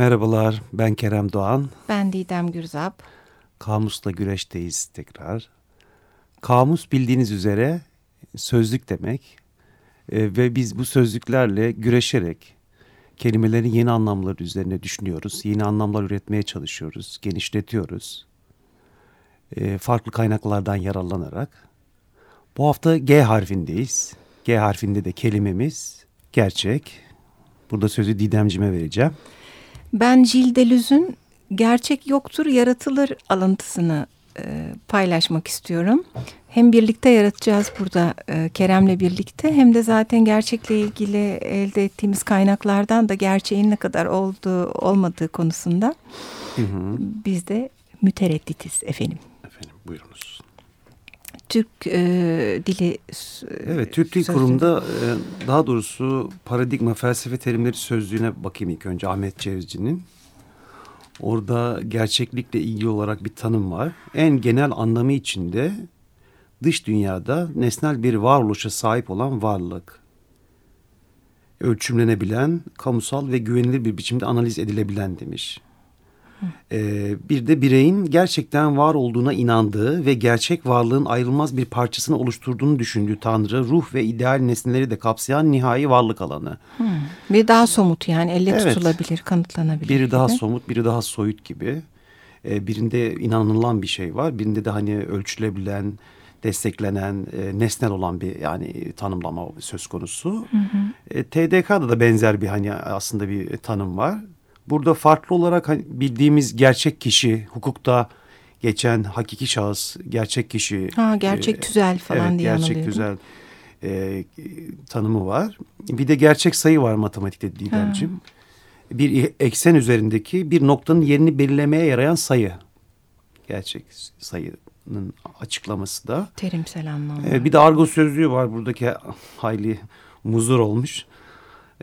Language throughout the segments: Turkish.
Merhabalar, ben Kerem Doğan. Ben Didem Gürzap. Kamusla güreşteyiz tekrar. Kamus bildiğiniz üzere sözlük demek. Ee, ve biz bu sözlüklerle güreşerek kelimelerin yeni anlamları üzerine düşünüyoruz. Yeni anlamlar üretmeye çalışıyoruz, genişletiyoruz. Ee, farklı kaynaklardan yararlanarak. Bu hafta G harfindeyiz. G harfinde de kelimemiz gerçek. Burada sözü Didemcime vereceğim. Ben Gilles Deleuze'ün gerçek yoktur yaratılır alıntısını e, paylaşmak istiyorum. Hem birlikte yaratacağız burada e, Kerem'le birlikte hem de zaten gerçekle ilgili elde ettiğimiz kaynaklardan da gerçeğin ne kadar olduğu olmadığı konusunda hı hı. biz de müteredditiz efendim. Efendim buyurunuz. Türk e, dili Evet Türk Dil Kurumu'nda e, daha doğrusu paradigma felsefe terimleri sözlüğüne bakayım ilk önce Ahmet Cevizci'nin. Orada gerçeklikle ilgili olarak bir tanım var. En genel anlamı içinde dış dünyada nesnel bir varoluşa sahip olan varlık. Ölçümlenebilen, kamusal ve güvenilir bir biçimde analiz edilebilen demiş. Ee, bir de bireyin gerçekten var olduğuna inandığı ve gerçek varlığın ayrılmaz bir parçasını oluşturduğunu düşündüğü Tanrı, ruh ve ideal nesneleri de kapsayan nihai varlık alanı. Hmm. Bir daha somut yani elle evet. tutulabilir, kanıtlanabilir. Biri gibi. daha somut, biri daha soyut gibi. Ee, birinde inanılan bir şey var, birinde de hani ölçülebilen, desteklenen, e, nesnel olan bir yani tanımlama söz konusu. Hı hı. E, TDK'da da benzer bir hani aslında bir tanım var. Burada farklı olarak hani bildiğimiz gerçek kişi, hukukta geçen hakiki şahıs, gerçek kişi. Ha, gerçek e, tüzel falan evet, diye gerçek tüzel e, tanımı var. Bir de gerçek sayı var matematikte Didemciğim. Bir eksen üzerindeki bir noktanın yerini belirlemeye yarayan sayı. Gerçek sayının açıklaması da. Terimsel anlamda. E, bir de argo sözlüğü var buradaki hayli muzur olmuş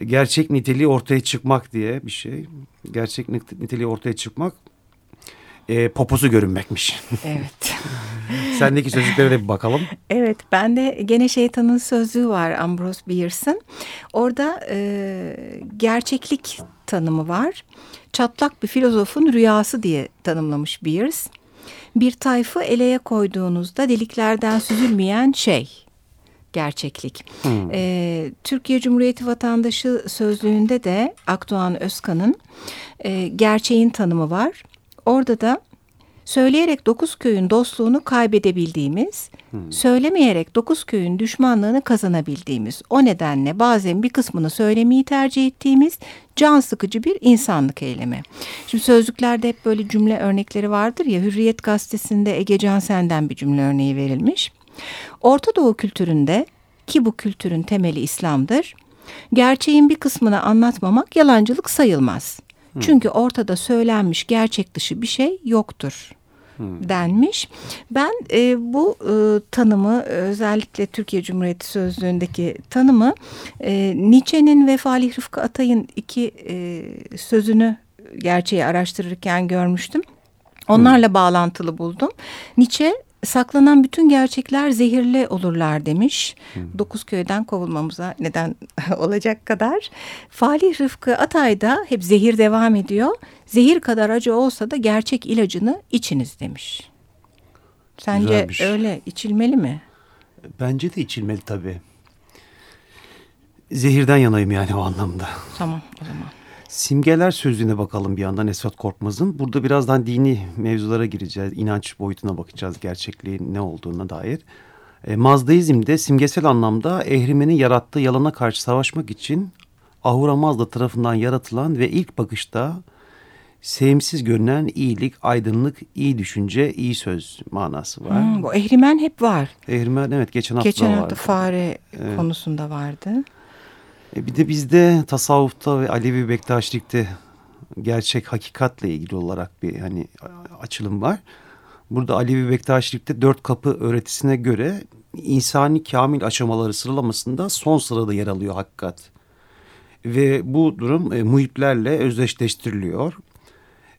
gerçek niteliği ortaya çıkmak diye bir şey. Gerçek niteliği ortaya çıkmak e, poposu görünmekmiş. Evet. Sendeki sözcüklere de bir bakalım. Evet ben de gene şeytanın sözlüğü var Ambrose Bierce'ın. Orada e, gerçeklik tanımı var. Çatlak bir filozofun rüyası diye tanımlamış Bierce. Bir tayfı eleye koyduğunuzda deliklerden süzülmeyen şey gerçeklik. Hmm. E, Türkiye Cumhuriyeti Vatandaşı sözlüğünde de Akdoğan Özkan'ın e, gerçeğin tanımı var. Orada da söyleyerek dokuz köyün dostluğunu kaybedebildiğimiz, hmm. söylemeyerek dokuz köyün düşmanlığını kazanabildiğimiz, o nedenle bazen bir kısmını söylemeyi tercih ettiğimiz can sıkıcı bir insanlık eylemi. Şimdi sözlüklerde hep böyle cümle örnekleri vardır ya, Hürriyet gazetesinde Ege Cansen'den bir cümle örneği verilmiş. Orta Doğu kültüründe ki bu kültürün temeli İslam'dır. Gerçeğin bir kısmını anlatmamak yalancılık sayılmaz. Hmm. Çünkü ortada söylenmiş gerçek dışı bir şey yoktur hmm. denmiş. Ben e, bu e, tanımı özellikle Türkiye Cumhuriyeti Sözlüğü'ndeki tanımı e, Nietzsche'nin ve Falih Rıfkı Atay'ın iki e, sözünü gerçeği araştırırken görmüştüm. Onlarla hmm. bağlantılı buldum. Nietzsche saklanan bütün gerçekler zehirli olurlar demiş. Hmm. Dokuz köyden kovulmamıza neden olacak kadar. Falih Rıfkı Atay'da hep zehir devam ediyor. Zehir kadar acı olsa da gerçek ilacını içiniz demiş. Sence Güzelmiş. öyle içilmeli mi? Bence de içilmeli tabii. Zehirden yanayım yani o anlamda. Tamam o zaman. Simgeler sözlüğüne bakalım bir yandan Esat Korkmaz'ın. Burada birazdan dini mevzulara gireceğiz. İnanç boyutuna bakacağız gerçekliğin ne olduğuna dair. E, Mazdaizm'de simgesel anlamda ehrimenin yarattığı yalana karşı savaşmak için Ahura Mazda tarafından yaratılan ve ilk bakışta sevimsiz görünen iyilik, aydınlık, iyi düşünce, iyi söz manası var. Hmm, bu ehrimen hep var. Ehrimen evet geçen hafta geçen hafta vardı. fare evet. konusunda vardı. E bir de bizde tasavvufta ve Alevi Bektaşilikte gerçek hakikatle ilgili olarak bir hani açılım var. Burada Alevi Bektaşilikte dört kapı öğretisine göre insani kamil aşamaları sıralamasında son sırada yer alıyor hakikat. Ve bu durum e, muhiplerle özdeşleştiriliyor.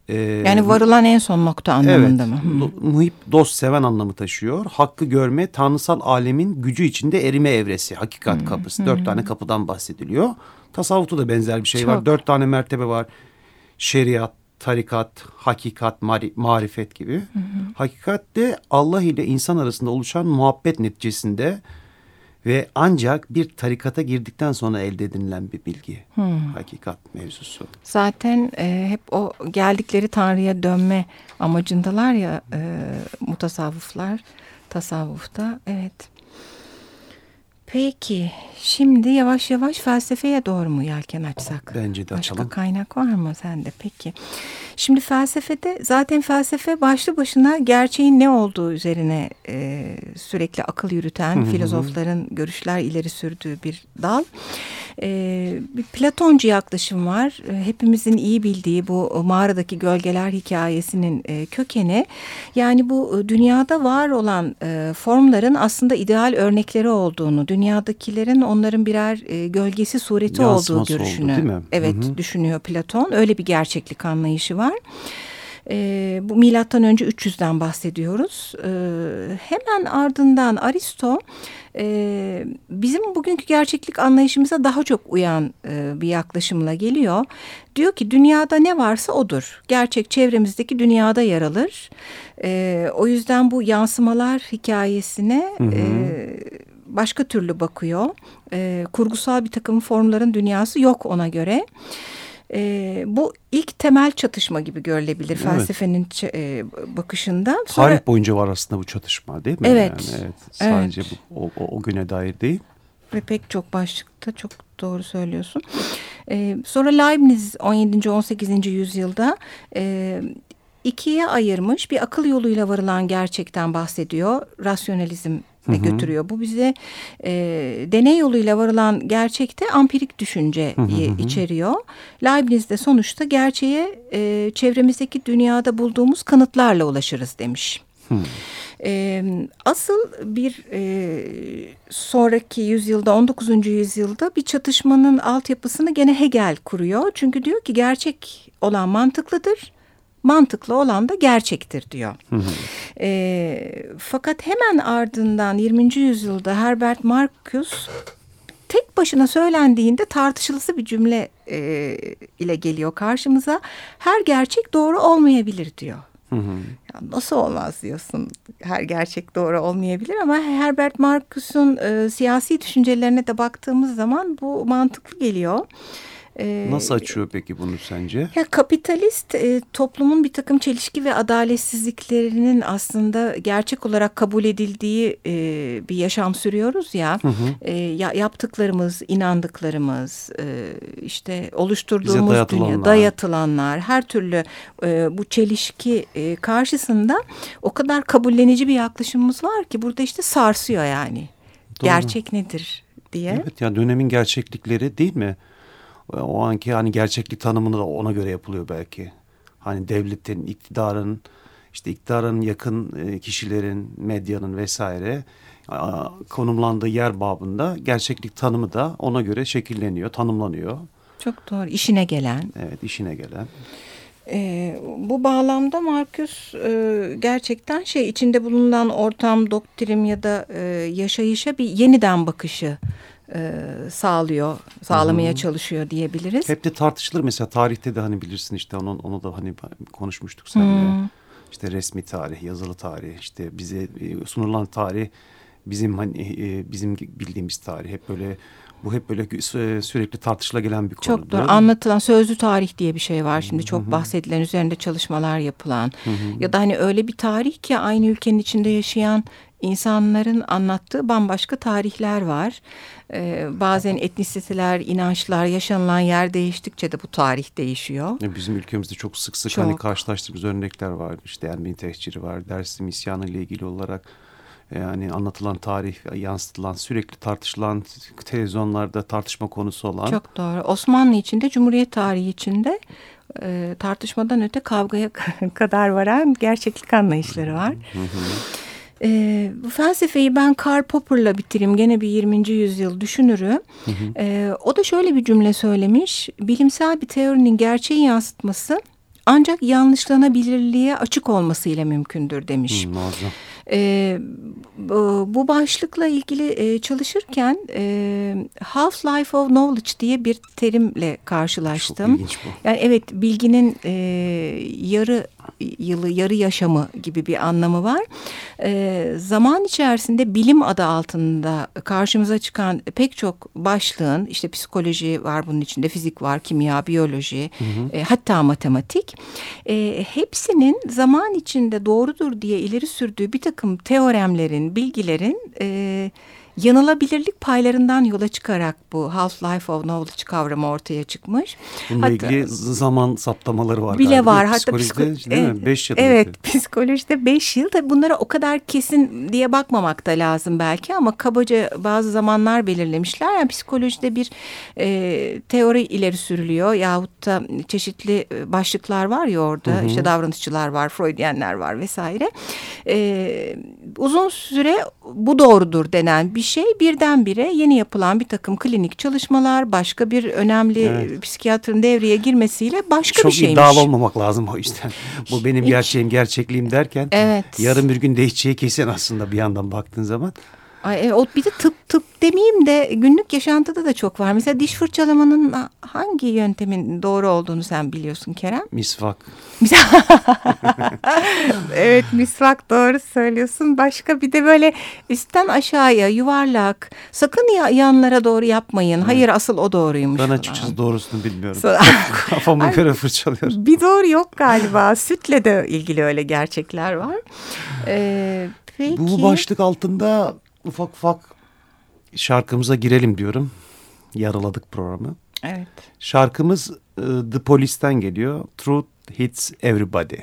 Ee, yani varılan en son nokta anlamında evet, mı? Hmm. Muhip dost seven anlamı taşıyor. Hakkı görme tanrısal alemin gücü içinde erime evresi. Hakikat hmm. kapısı. Dört hmm. tane kapıdan bahsediliyor. Tasavvufta da benzer bir şey Çok. var. Dört tane mertebe var. şeriat, tarikat, hakikat, mari, marifet gibi. Hı hı. Hakikat de Allah ile insan arasında oluşan muhabbet neticesinde ve ancak bir tarikata girdikten sonra elde edinilen bir bilgi. Hmm. Hakikat mevzusu. Zaten e, hep o geldikleri Tanrı'ya dönme amacındalar ya e, mutasavvıflar tasavvufta. Evet. Peki şimdi yavaş yavaş felsefeye doğru mu yelken açsak? Bence de açalım. Başka kaynak var mı sende peki? Şimdi felsefede zaten felsefe başlı başına gerçeğin ne olduğu üzerine e, sürekli akıl yürüten filozofların görüşler ileri sürdüğü bir dal. E, bir Platoncu yaklaşım var. E, hepimizin iyi bildiği bu mağaradaki gölgeler hikayesinin e, kökeni. Yani bu e, dünyada var olan e, formların aslında ideal örnekleri olduğunu, dünyadakilerin onların birer gölgesi sureti Yansıması olduğu görüşünü. Oldu? Evet Hı -hı. düşünüyor Platon. Öyle bir gerçeklik anlayışı var. E, bu milattan önce 300'den bahsediyoruz. E, hemen ardından Aristo e, bizim bugünkü gerçeklik anlayışımıza daha çok uyan e, bir yaklaşımla geliyor. Diyor ki dünyada ne varsa odur. Gerçek çevremizdeki dünyada yer alır. E, o yüzden bu yansımalar hikayesine... Hı hı. E, başka türlü bakıyor. E, kurgusal bir takım formların dünyası yok ona göre. E, bu ilk temel çatışma gibi görülebilir evet. felsefenin e, bakışında. Sonra, Tarih boyunca var aslında bu çatışma değil mi? Evet. Yani, evet sadece evet. Bu, o, o, o güne dair değil. Ve pek çok başlıkta çok doğru söylüyorsun. E, sonra Leibniz 17. 18. yüzyılda... E, ikiye ayırmış bir akıl yoluyla varılan gerçekten bahsediyor. Rasyonalizm hı hı. götürüyor. Bu bize e, deney yoluyla varılan gerçekte ampirik düşünce hı hı hı. içeriyor. Leibniz de sonuçta gerçeğe e, çevremizdeki dünyada bulduğumuz kanıtlarla ulaşırız demiş. Hı. E, asıl bir e, sonraki yüzyılda 19. yüzyılda bir çatışmanın altyapısını gene Hegel kuruyor. Çünkü diyor ki gerçek olan mantıklıdır mantıklı olan da gerçektir diyor. E, fakat hemen ardından 20. yüzyılda Herbert Marcuse tek başına söylendiğinde tartışılısı bir cümle e, ile geliyor karşımıza. Her gerçek doğru olmayabilir diyor. Hı hı. Ya nasıl olmaz diyorsun. Her gerçek doğru olmayabilir ama Herbert Marcuse'un e, siyasi düşüncelerine de baktığımız zaman bu mantıklı geliyor. Ee, Nasıl açıyor peki bunu sence? Ya kapitalist e, toplumun bir takım çelişki ve adaletsizliklerinin aslında gerçek olarak kabul edildiği e, bir yaşam sürüyoruz ya. Hı hı. E, ya yaptıklarımız, inandıklarımız, e, işte oluşturduğumuz dayatılanlar. dünya, dayatılanlar, her türlü e, bu çelişki e, karşısında o kadar kabullenici bir yaklaşımımız var ki burada işte sarsıyor yani. Doğru. Gerçek nedir diye. Evet ya dönemin gerçeklikleri değil mi? O anki hani gerçeklik tanımını da ona göre yapılıyor belki. Hani devletin, iktidarın, işte iktidarın yakın e, kişilerin, medyanın vesaire konumlandığı yer babında gerçeklik tanımı da ona göre şekilleniyor, tanımlanıyor. Çok doğru. İşine gelen. Evet, işine gelen. E, bu bağlamda Marcus e, gerçekten şey içinde bulunan ortam, doktrin ya da e, yaşayışa bir yeniden bakışı e, sağlıyor, sağlamaya Hı -hı. çalışıyor diyebiliriz. Hep de tartışılır mesela tarihte de hani bilirsin işte onu, onu da hani konuşmuştuk seninle. Hı. İşte resmi tarih, yazılı tarih, işte bize e, sunulan tarih bizim hani e, bizim bildiğimiz tarih hep böyle bu hep böyle sürekli tartışıla gelen bir konu. Çok doğru. Anlatılan sözlü tarih diye bir şey var şimdi çok bahsedilen üzerinde çalışmalar yapılan ya da hani öyle bir tarih ki aynı ülkenin içinde yaşayan insanların anlattığı bambaşka tarihler var. Ee, bazen etnisiteler, inançlar, yaşanılan yer değiştikçe de bu tarih değişiyor. Bizim ülkemizde çok sık sık çok. hani karşılaştığımız örnekler var. İşte Ermeni tehciri var, Dersim isyanı ile ilgili olarak yani anlatılan tarih, yansıtılan, sürekli tartışılan, televizyonlarda tartışma konusu olan. Çok doğru. Osmanlı içinde, Cumhuriyet tarihi içinde e, tartışmadan öte kavgaya kadar varan gerçeklik anlayışları var. Hı hı. E, bu felsefeyi ben Karl Popper'la bitireyim. Gene bir 20. yüzyıl düşünürü. Hı hı. E, o da şöyle bir cümle söylemiş. Bilimsel bir teorinin gerçeği yansıtması ancak yanlışlanabilirliğe açık olmasıyla mümkündür demiş. Hmm, E, bu başlıkla ilgili e, çalışırken e, Half-Life of Knowledge diye bir terimle karşılaştım. Çok ilginç bu. Yani evet bilginin e, yarı yılı, yarı yaşamı gibi bir anlamı var. E, zaman içerisinde bilim adı altında karşımıza çıkan pek çok başlığın işte psikoloji var bunun içinde, fizik var, kimya, biyoloji, hı hı. E, hatta matematik. E, hepsinin zaman içinde doğrudur diye ileri sürdüğü bir takım teoremlerin, bilgilerin... E, yanılabilirlik paylarından yola çıkarak bu Half-Life of Knowledge kavramı ortaya çıkmış. Bununla hatta, ilgili zaman saptamaları var bile galiba. var. Hatta psikolojide psiko değil mi? Beş yıl. Evet psikolojide beş yıl. Tabii bunlara o kadar kesin diye bakmamak da lazım belki ama kabaca bazı zamanlar belirlemişler. Yani psikolojide bir e, teori ileri sürülüyor yahut da çeşitli e, başlıklar var ya orada. Hı hı. İşte davranışçılar var, Freudiyenler var vesaire. E, uzun süre bu doğrudur denen bir şey birdenbire yeni yapılan bir takım klinik çalışmalar başka bir önemli evet. psikiyatrın devreye girmesiyle başka Çok bir şeymiş. Çok iddialı olmamak lazım o yüzden. Bu benim Hiç. gerçeğim gerçekliğim derken evet. yarın bir gün değişeceği kesin aslında bir yandan baktığın zaman. Ay, e, o bir de tıp tıp demeyeyim de günlük yaşantıda da çok var. Mesela diş fırçalamanın hangi yöntemin doğru olduğunu sen biliyorsun Kerem? Misvak. evet misvak doğru söylüyorsun. Başka bir de böyle üstten aşağıya yuvarlak. Sakın ya, yanlara doğru yapmayın. Evet. Hayır asıl o doğruymuş. Ben açıkçası doğrusunu bilmiyorum. Kafamı göre fırçalıyorum. Bir doğru yok galiba. Sütle de ilgili öyle gerçekler var. Ee, peki. Bu başlık altında ufak ufak şarkımıza girelim diyorum. Yaraladık programı. Evet. Şarkımız e, The Police'ten geliyor. Truth Hits Everybody.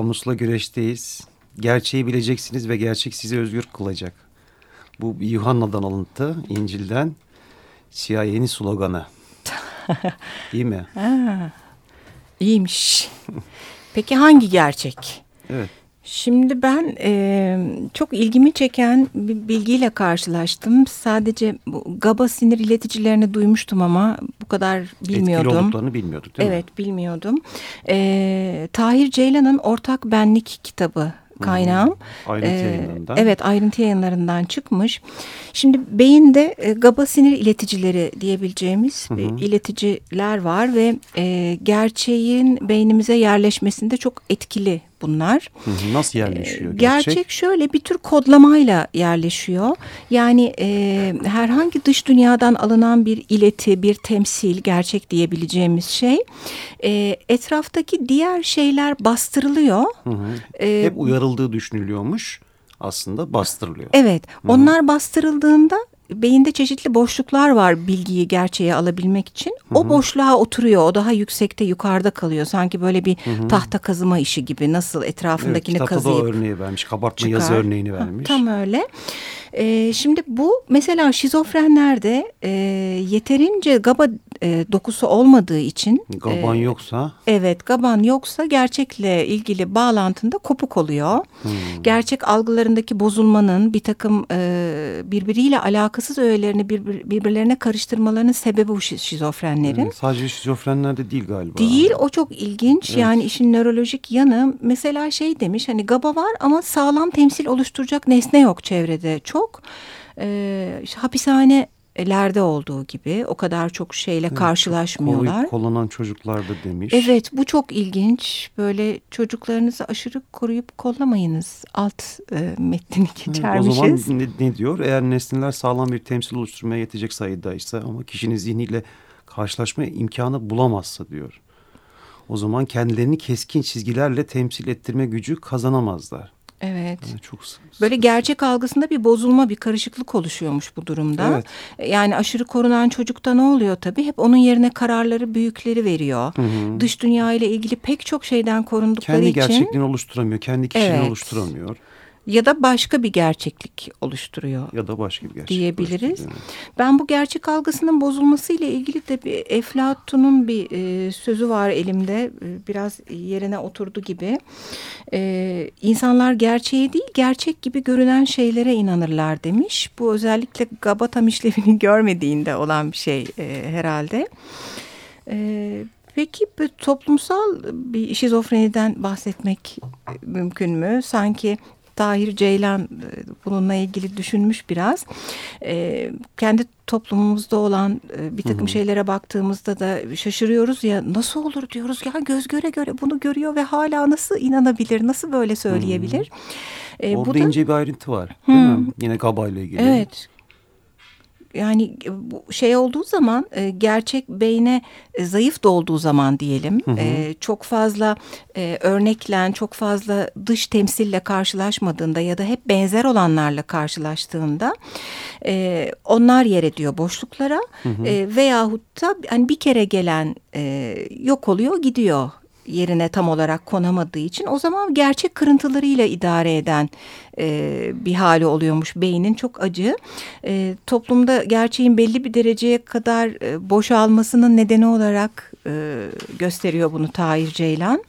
Kamusla güreşteyiz. Gerçeği bileceksiniz ve gerçek sizi özgür kılacak. Bu Yuhanna'dan alıntı, İncil'den CIA'nin sloganı. İyi mi? Ha, iyiymiş. Peki hangi gerçek? Evet. Şimdi ben e, çok ilgimi çeken bir bilgiyle karşılaştım. Sadece bu GABA sinir ileticilerini duymuştum ama bu kadar bilmiyordum. Etkili olduklarını bilmiyorduk değil evet, mi? Evet bilmiyordum. E, Tahir Ceylan'ın Ortak Benlik kitabı kaynağım. Ayrıntı ee, yayınlarından. Evet ayrıntı yayınlarından çıkmış. Şimdi beyinde e, GABA sinir ileticileri diyebileceğimiz hı hı. ileticiler var ve e, gerçeğin beynimize yerleşmesinde çok etkili bunlar. Nasıl yerleşiyor ee, gerçek? Gerçek şöyle bir tür kodlamayla yerleşiyor. Yani e, herhangi dış dünyadan alınan bir ileti, bir temsil, gerçek diyebileceğimiz şey e, etraftaki diğer şeyler bastırılıyor. Hı hı. Ee, Hep uyarıldığı düşünülüyormuş aslında bastırılıyor. Evet onlar bastırıldığında beyinde çeşitli boşluklar var bilgiyi gerçeğe alabilmek için. Hı hı. O boşluğa oturuyor. O daha yüksekte yukarıda kalıyor. Sanki böyle bir hı hı. tahta kazıma işi gibi. Nasıl etrafındakini evet, kazıyıp da örneği vermiş. Kabartma çıkar. yazı örneğini vermiş. Ha, tam öyle. E, şimdi bu mesela şizofrenlerde e, yeterince GABA e, dokusu olmadığı için. Gaban e, yoksa? Evet gaban yoksa gerçekle ilgili bağlantında kopuk oluyor. Hmm. Gerçek algılarındaki bozulmanın bir takım e, birbiriyle alakasız öğelerini birbir, birbirlerine karıştırmalarının sebebi bu şizofrenlerin. Hmm, sadece şizofrenlerde değil galiba. Değil o çok ilginç evet. yani işin nörolojik yanı mesela şey demiş hani GABA var ama sağlam temsil oluşturacak nesne yok çevrede çok. E, işte hapishanelerde olduğu gibi o kadar çok şeyle evet, karşılaşmıyorlar. Koruyup kollanan çocuklarda demiş. Evet bu çok ilginç. Böyle çocuklarınızı aşırı koruyup kollamayınız. Alt e, metnini geçermişiz. Evet, o zaman ne, ne diyor? Eğer nesneler sağlam bir temsil oluşturmaya yetecek sayıdaysa ama kişinin zihniyle karşılaşma imkanı bulamazsa diyor. O zaman kendilerini keskin çizgilerle temsil ettirme gücü kazanamazlar. Evet. Yani çok Böyle gerçek algısında bir bozulma, bir karışıklık oluşuyormuş bu durumda. Evet. Yani aşırı korunan çocukta ne oluyor tabii? Hep onun yerine kararları büyükleri veriyor. Hı hı. Dış dünya ile ilgili pek çok şeyden korundukları kendi için. Kendi gerçekliğini oluşturamıyor, kendi kişiliğini evet. oluşturamıyor ya da başka bir gerçeklik oluşturuyor. Ya da başka bir gerçeklik diyebiliriz. Ben bu gerçek algısının bozulması ile ilgili de bir Eflatun'un bir e, sözü var elimde. E, biraz yerine oturdu gibi. E, insanlar gerçeğe değil gerçek gibi görünen şeylere inanırlar demiş. Bu özellikle Gabatam işlevini görmediğinde olan bir şey e, herhalde. E, Peki toplumsal bir şizofreniden bahsetmek mümkün mü? Sanki Tahir Ceylan e, bununla ilgili düşünmüş biraz. E, kendi toplumumuzda olan e, bir takım hı hı. şeylere baktığımızda da şaşırıyoruz ya nasıl olur diyoruz ya göz göre göre bunu görüyor ve hala nasıl inanabilir nasıl böyle söyleyebilir. Hı. E, Orada bu da, ince bir ayrıntı var değil hı. mi? Yine Gaba ile ilgili. Evet yani e, bu şey olduğu zaman e, gerçek beyne e, zayıf dolduğu zaman diyelim hı hı. çok fazla örneklen çok fazla dış temsille karşılaşmadığında ya da hep benzer olanlarla karşılaştığında onlar yer ediyor boşluklara hı hı. veyahut da hani bir kere gelen yok oluyor gidiyor yerine tam olarak konamadığı için o zaman gerçek kırıntılarıyla idare eden e, bir hali oluyormuş beynin çok acı. E, toplumda gerçeğin belli bir dereceye kadar e, boşalmasının nedeni olarak e, gösteriyor bunu Tahir Ceylan.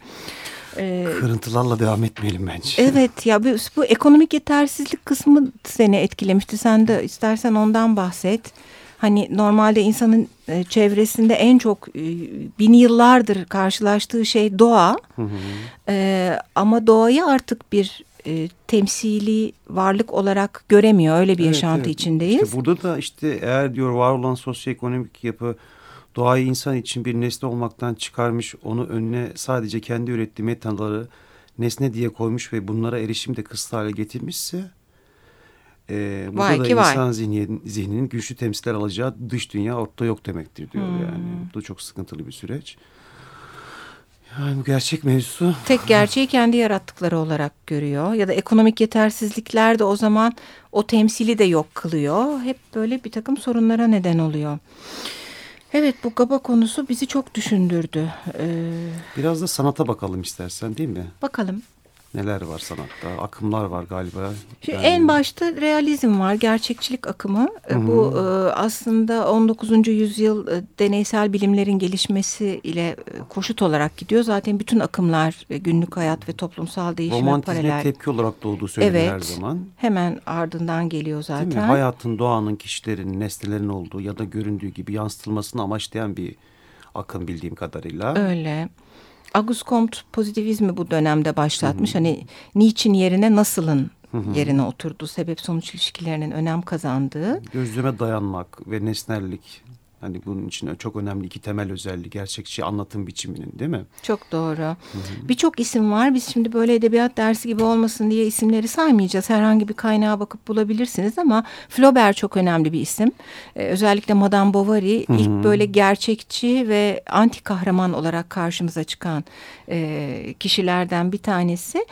Ee, Kırıntılarla devam etmeyelim bence. Evet ya bu, bu ekonomik yetersizlik kısmı seni etkilemişti. Sen de istersen ondan bahset. Hani normalde insanın e, çevresinde en çok e, bin yıllardır karşılaştığı şey doğa. Hı hı. E, ama doğayı artık bir e, temsili varlık olarak göremiyor. Öyle bir evet, yaşantı evet. içindeyiz. İşte burada da işte eğer diyor var olan sosyoekonomik yapı doğayı insan için bir nesne olmaktan çıkarmış, onu önüne sadece kendi ürettiği metaları nesne diye koymuş ve bunlara erişim de kısıtlı hale getirmişse e, burada vay da insan vay. Zihninin, zihninin güçlü temsiller alacağı dış dünya ortada yok demektir diyor hmm. yani. Bu da çok sıkıntılı bir süreç. Yani bu gerçek mevzusu. Tek gerçeği kendi yarattıkları olarak görüyor. Ya da ekonomik yetersizlikler de o zaman o temsili de yok kılıyor. Hep böyle bir takım sorunlara neden oluyor. Evet bu GABA konusu bizi çok düşündürdü. Ee, Biraz da sanata bakalım istersen değil mi? Bakalım. Neler var sanatta? Akımlar var galiba. Şimdi yani... En başta realizm var, gerçekçilik akımı. Hı -hı. Bu e, aslında 19. yüzyıl e, deneysel bilimlerin gelişmesi ile e, koşut olarak gidiyor. Zaten bütün akımlar günlük hayat ve toplumsal değişime Romantizme paralel. tepki olarak doğduğu söylenir evet, her zaman. Hemen ardından geliyor zaten. Değil mi? Hayatın, doğanın, kişilerin, nesnelerin olduğu ya da göründüğü gibi yansıtılmasını amaçlayan bir akım bildiğim kadarıyla. Öyle. Auguste Comte pozitivizmi bu dönemde başlatmış. Hı hı. Hani niçin yerine nasılın hı hı. yerine oturduğu sebep sonuç ilişkilerinin önem kazandığı. Gözleme dayanmak ve nesnellik Hani bunun için çok önemli iki temel özellik gerçekçi anlatım biçiminin değil mi? Çok doğru. Birçok isim var. Biz şimdi böyle edebiyat dersi gibi olmasın diye isimleri saymayacağız. Herhangi bir kaynağa bakıp bulabilirsiniz ama Flaubert çok önemli bir isim. Ee, özellikle Madame Bovary Hı -hı. ilk böyle gerçekçi ve anti kahraman olarak karşımıza çıkan e, kişilerden bir tanesi.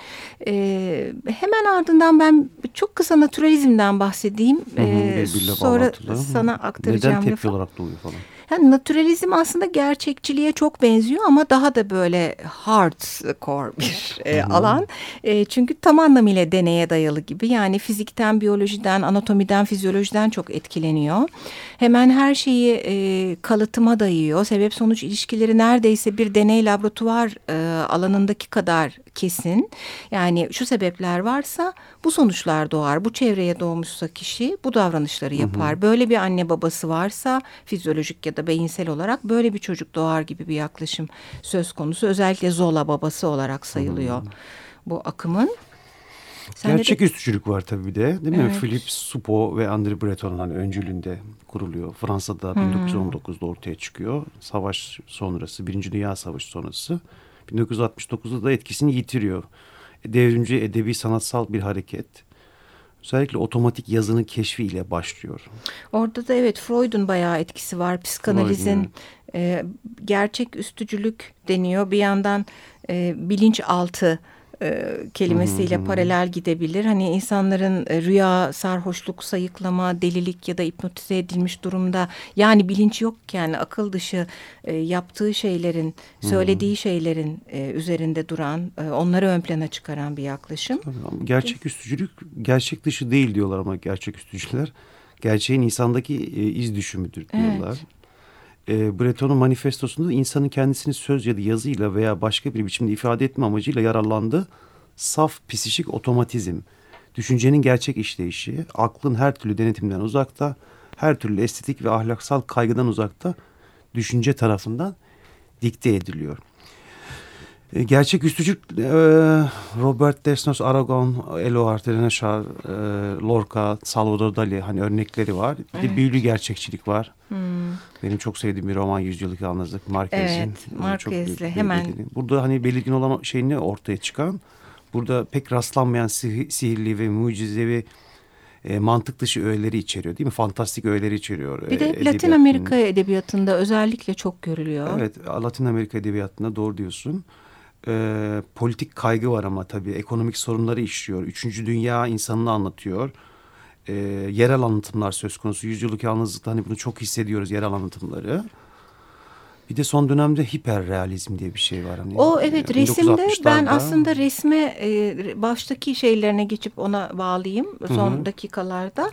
E, hemen ardından ben çok kısa naturalizmden bahsedeyim. Hı hı, e, sonra bağlantılı. sana aktaracağım. Neden tepki olarak doğuyor falan? Yani naturalizm aslında gerçekçiliğe çok benziyor ama daha da böyle hardcore bir e, alan. E, çünkü tam anlamıyla deneye dayalı gibi. Yani fizikten, biyolojiden, anatomiden, fizyolojiden çok etkileniyor. Hemen her şeyi e, kalıtıma dayıyor. Sebep sonuç ilişkileri neredeyse bir deney laboratuvar e, alanındaki kadar kesin. Yani şu sebepler varsa bu sonuçlar doğar. Bu çevreye doğmuşsa kişi bu davranışları yapar. Hı hı. Böyle bir anne babası varsa fizyolojik ya da beyinsel olarak böyle bir çocuk doğar gibi bir yaklaşım söz konusu. Özellikle Zola babası olarak sayılıyor hı hı. bu akımın. Gerçek de... üstücülük var tabii bir de değil mi? Evet. Philippe Soupeau ve André Breton'un öncülüğünde kuruluyor. Fransa'da hmm. 1919'da ortaya çıkıyor. Savaş sonrası, Birinci Dünya Savaşı sonrası. 1969'da da etkisini yitiriyor. Devrimci edebi sanatsal bir hareket. Özellikle otomatik yazının keşfiyle başlıyor. Orada da evet Freud'un bayağı etkisi var. Psikanalizin e, gerçek üstücülük deniyor. Bir yandan e, bilinçaltı e, kelimesiyle hı. paralel gidebilir. Hani insanların e, rüya, sarhoşluk, sayıklama, delilik ya da hipnotize edilmiş durumda yani bilinç yokken akıl dışı e, yaptığı şeylerin, söylediği şeylerin e, üzerinde duran, e, onları ön plana çıkaran bir yaklaşım. Tabii, gerçek üstücülük gerçek dışı değil diyorlar ama gerçek üstücüler. Gerçeğin insandaki e, iz düşümüdür diyorlar. Evet e, Breton'un manifestosunda insanın kendisini söz ya da yazıyla veya başka bir biçimde ifade etme amacıyla yararlandığı saf psişik otomatizm, düşüncenin gerçek işleyişi, aklın her türlü denetimden uzakta, her türlü estetik ve ahlaksal kaygıdan uzakta düşünce tarafından dikte ediliyor. E, gerçek üstücük e, Robert Desnos, Aragon, Eloard, René Char, e, Lorca, Salvador Dali hani örnekleri var. Bir evet. büyülü gerçekçilik var. Hmm. Benim çok sevdiğim bir roman Yüzyıllık Yalnızlık Marquez'in. Evet, Marquez'le hemen. Burada hani belirgin olan şey ne ortaya çıkan? Burada pek rastlanmayan sihirli ve mucizevi e, mantık dışı öğeleri içeriyor değil mi? Fantastik öğeleri içeriyor. Bir de e, Latin Amerika edebiyatında özellikle çok görülüyor. Evet Latin Amerika edebiyatında doğru diyorsun e, politik kaygı var ama tabii ekonomik sorunları işliyor. Üçüncü dünya insanını anlatıyor. E, yerel anlatımlar söz konusu. Yüzyıllık yalnızlıkta hani bunu çok hissediyoruz yerel anlatımları. Bir de son dönemde hiperrealizm diye bir şey var. Hani o evet resimde ben aslında resme e, baştaki şeylerine geçip ona bağlayayım son Hı -hı. dakikalarda.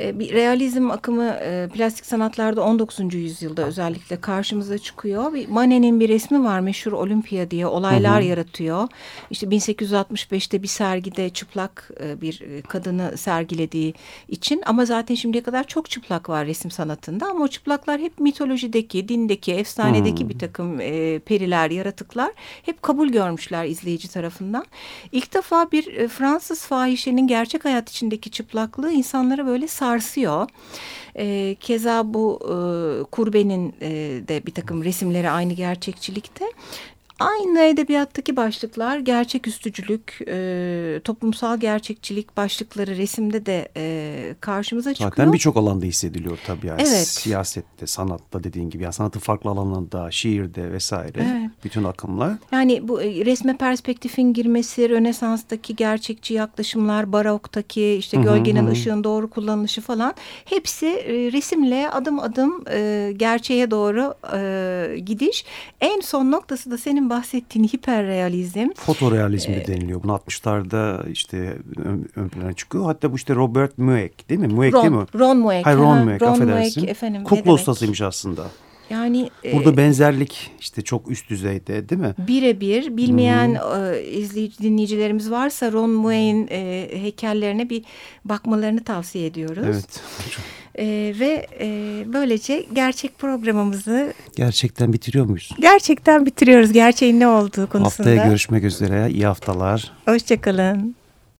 E, bir realizm akımı e, plastik sanatlarda 19. yüzyılda özellikle karşımıza çıkıyor. Bir Manet'in bir resmi var meşhur Olimpiya diye olaylar Hı -hı. yaratıyor. İşte 1865'te bir sergide çıplak e, bir kadını sergilediği için ama zaten şimdiye kadar çok çıplak var resim sanatında ama o çıplaklar hep mitolojideki, dindeki, efsane efsanedeki hmm. bir takım e, periler, yaratıklar hep kabul görmüşler izleyici tarafından. İlk defa bir e, Fransız fahişenin gerçek hayat içindeki çıplaklığı insanları böyle sarsıyor. E, keza bu e, kurbenin e, de bir takım resimleri aynı gerçekçilikte. Aynı edebiyattaki başlıklar gerçek üstücülük, e, toplumsal gerçekçilik başlıkları resimde de e, karşımıza çıkıyor. Zaten birçok alanda hissediliyor tabii yani. Evet. Siyasette, sanatta dediğin gibi. Yani sanatın farklı alanlarında, şiirde vesaire. Evet. bütün akımlar. Yani bu e, resme perspektifin girmesi, Rönesans'taki gerçekçi yaklaşımlar, baroktaki işte gölgenin hı hı. ışığın doğru kullanılışı falan hepsi e, resimle adım adım e, gerçeğe doğru e, gidiş. En son noktası da senin bahsettiğin hiperrealizm. Fotorealizm de deniliyor. Bunu 60'larda işte ön, ön plana çıkıyor. Hatta bu işte Robert Mueck değil mi? Mueck Ron, değil mi? Ron Mueck. Hayır Ron Mueck affedersin. Mueck, efendim, Kukla ustasıymış aslında. Yani burada e, benzerlik işte çok üst düzeyde değil mi? Birebir bilmeyen e, izleyici dinleyicilerimiz varsa Ron Mueck'in e, heykellerine bir bakmalarını tavsiye ediyoruz. Evet. E, ve e, böylece gerçek programımızı gerçekten bitiriyor muyuz? Gerçekten bitiriyoruz. Gerçeğin ne olduğu konusunda. Haftaya görüşmek üzere. İyi haftalar. Hoşçakalın.